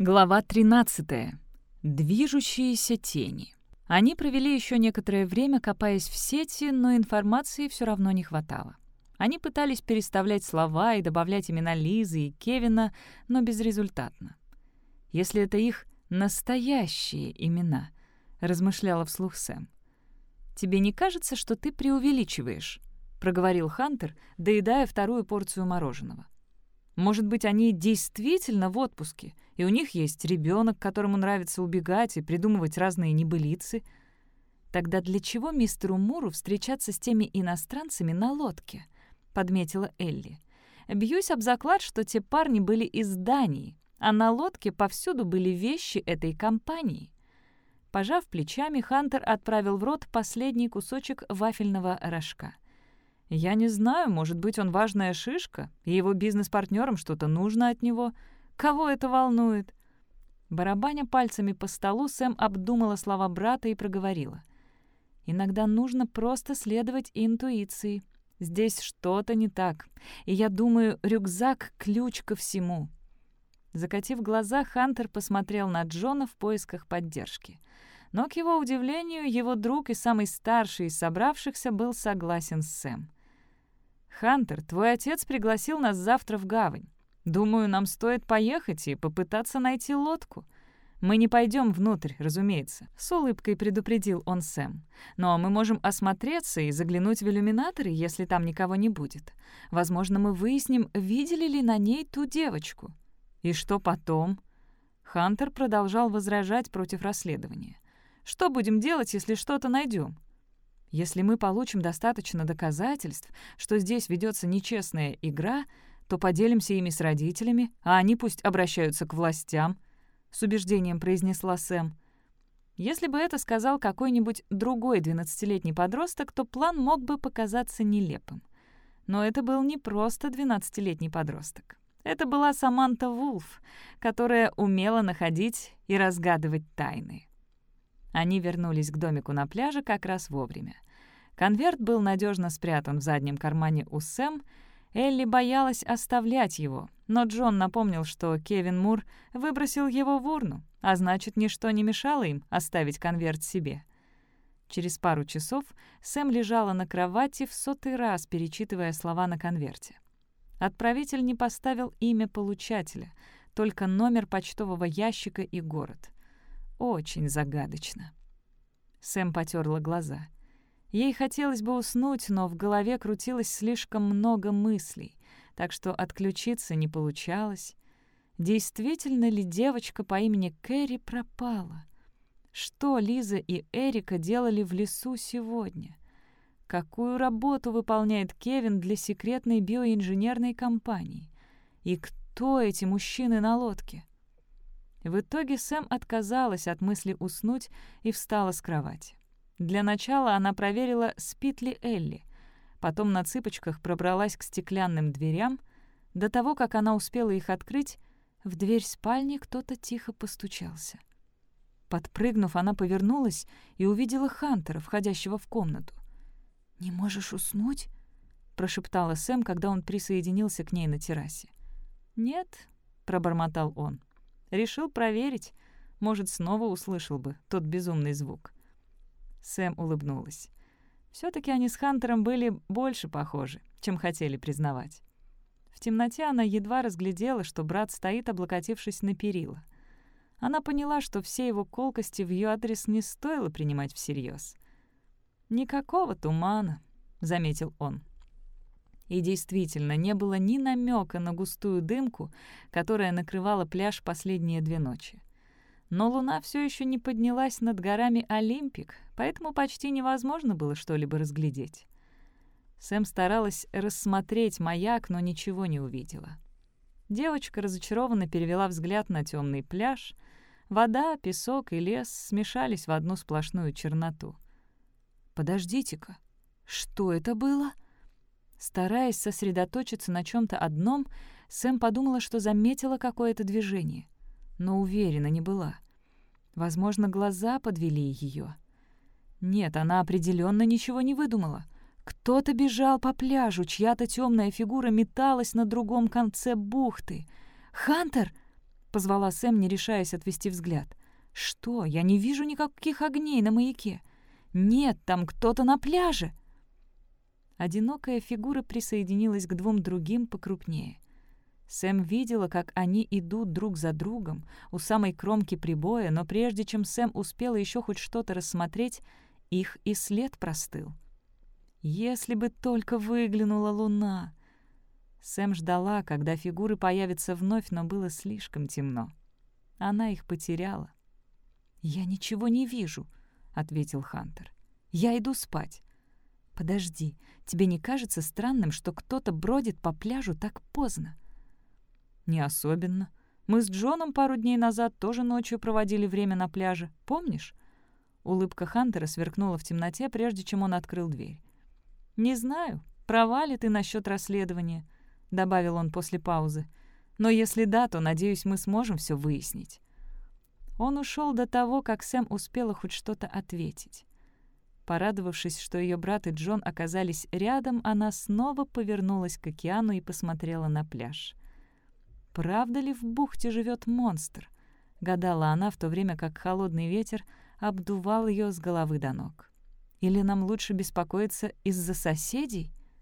Глава 13. Движущиеся тени. Они провели еще некоторое время, копаясь в сети, но информации все равно не хватало. Они пытались переставлять слова и добавлять имена Лизы и Кевина, но безрезультатно. «Если это их настоящие имена», — размышляла вслух Сэм. «Тебе не кажется, что ты преувеличиваешь?» — проговорил Хантер, доедая вторую порцию мороженого. «Может быть, они действительно в отпуске, и у них есть ребенок, которому нравится убегать и придумывать разные небылицы. Тогда для чего мистеру Муру встречаться с теми иностранцами на лодке?» — подметила Элли. «Бьюсь об заклад, что те парни были из Дании, а на лодке повсюду были вещи этой компании». Пожав плечами, Хантер отправил в рот последний кусочек вафельного рожка. «Я не знаю, может быть, он важная шишка, и его бизнес-партнерам что-то нужно от него. Кого это волнует?» Барабаня пальцами по столу, Сэм обдумала слова брата и проговорила. «Иногда нужно просто следовать интуиции. Здесь что-то не так, и я думаю, рюкзак — ключ ко всему». Закатив глаза, Хантер посмотрел на Джона в поисках поддержки. Но, к его удивлению, его друг и самый старший из собравшихся был согласен с Сэм. «Хантер, твой отец пригласил нас завтра в гавань. Думаю, нам стоит поехать и попытаться найти лодку. Мы не пойдем внутрь, разумеется», — с улыбкой предупредил он Сэм. «Но мы можем осмотреться и заглянуть в иллюминаторы, если там никого не будет. Возможно, мы выясним, видели ли на ней ту девочку». «И что потом?» Хантер продолжал возражать против расследования. «Что будем делать, если что-то найдем? Если мы получим достаточно доказательств, что здесь ведется нечестная игра, то поделимся ими с родителями, а они пусть обращаются к властям», — с убеждением произнесла Сэм. Если бы это сказал какой-нибудь другой двенадцатилетний подросток, то план мог бы показаться нелепым. Но это был не просто двенадцатилетний подросток. Это была Саманта Вулф, которая умела находить и разгадывать тайны. Они вернулись к домику на пляже как раз вовремя. Конверт был надежно спрятан в заднем кармане у Сэм. Элли боялась оставлять его, но Джон напомнил, что Кевин Мур выбросил его в урну, а значит, ничто не мешало им оставить конверт себе. Через пару часов Сэм лежала на кровати в сотый раз, перечитывая слова на конверте. Отправитель не поставил имя получателя, только номер почтового ящика и город. Очень загадочно. Сэм потерла глаза. Ей хотелось бы уснуть, но в голове крутилось слишком много мыслей, так что отключиться не получалось. Действительно ли девочка по имени Кэрри пропала? Что Лиза и Эрика делали в лесу сегодня? Какую работу выполняет Кевин для секретной биоинженерной компании? И кто эти мужчины на лодке? В итоге Сэм отказалась от мысли уснуть и встала с кровати. Для начала она проверила, спит ли Элли. Потом на цыпочках пробралась к стеклянным дверям. До того, как она успела их открыть, в дверь спальни кто-то тихо постучался. Подпрыгнув, она повернулась и увидела Хантера, входящего в комнату. «Не можешь уснуть?» — прошептала Сэм, когда он присоединился к ней на террасе. «Нет», — пробормотал он. «Решил проверить. Может, снова услышал бы тот безумный звук». Сэм улыбнулась. все таки они с Хантером были больше похожи, чем хотели признавать. В темноте она едва разглядела, что брат стоит, облокотившись на перила. Она поняла, что все его колкости в ее адрес не стоило принимать всерьез. «Никакого тумана», — заметил он. И действительно, не было ни намека на густую дымку, которая накрывала пляж последние две ночи. Но луна все еще не поднялась над горами Олимпик, поэтому почти невозможно было что-либо разглядеть. Сэм старалась рассмотреть маяк, но ничего не увидела. Девочка разочарованно перевела взгляд на темный пляж. Вода, песок и лес смешались в одну сплошную черноту — Подождите-ка, что это было? Стараясь сосредоточиться на чем то одном, Сэм подумала, что заметила какое-то движение, но уверена не была. Возможно, глаза подвели ее. Нет, она определенно ничего не выдумала. Кто-то бежал по пляжу, чья-то темная фигура металась на другом конце бухты. «Хантер!» — позвала Сэм, не решаясь отвести взгляд. «Что? Я не вижу никаких огней на маяке. Нет, там кто-то на пляже!» Одинокая фигура присоединилась к двум другим покрупнее. Сэм видела, как они идут друг за другом у самой кромки прибоя, но прежде чем Сэм успела еще хоть что-то рассмотреть, их и след простыл. Если бы только выглянула луна! Сэм ждала, когда фигуры появятся вновь, но было слишком темно. Она их потеряла. «Я ничего не вижу», — ответил Хантер. «Я иду спать». «Подожди, тебе не кажется странным, что кто-то бродит по пляжу так поздно?» «Не особенно. Мы с Джоном пару дней назад тоже ночью проводили время на пляже. Помнишь?» Улыбка Хантера сверкнула в темноте, прежде чем он открыл дверь. «Не знаю, права ли ты насчет расследования», — добавил он после паузы. «Но если да, то, надеюсь, мы сможем все выяснить». Он ушел до того, как Сэм успела хоть что-то ответить. Порадовавшись, что ее брат и Джон оказались рядом, она снова повернулась к океану и посмотрела на пляж. «Правда ли в бухте живет монстр?» — гадала она, в то время как холодный ветер обдувал ее с головы до ног. Или нам лучше беспокоиться из-за соседей?